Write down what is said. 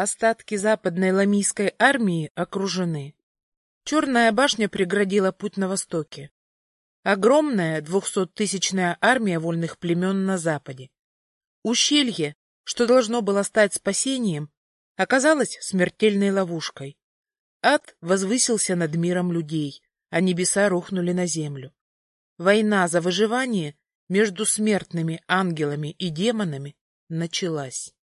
Остатки западной ламийской армии окружены. Черная башня преградила путь на востоке. Огромная двухсоттысячная армия вольных племен на западе. Ущелье, что должно было стать спасением, оказалось смертельной ловушкой. Ад возвысился над миром людей, а небеса рухнули на землю. Война за выживание между смертными ангелами и демонами началась.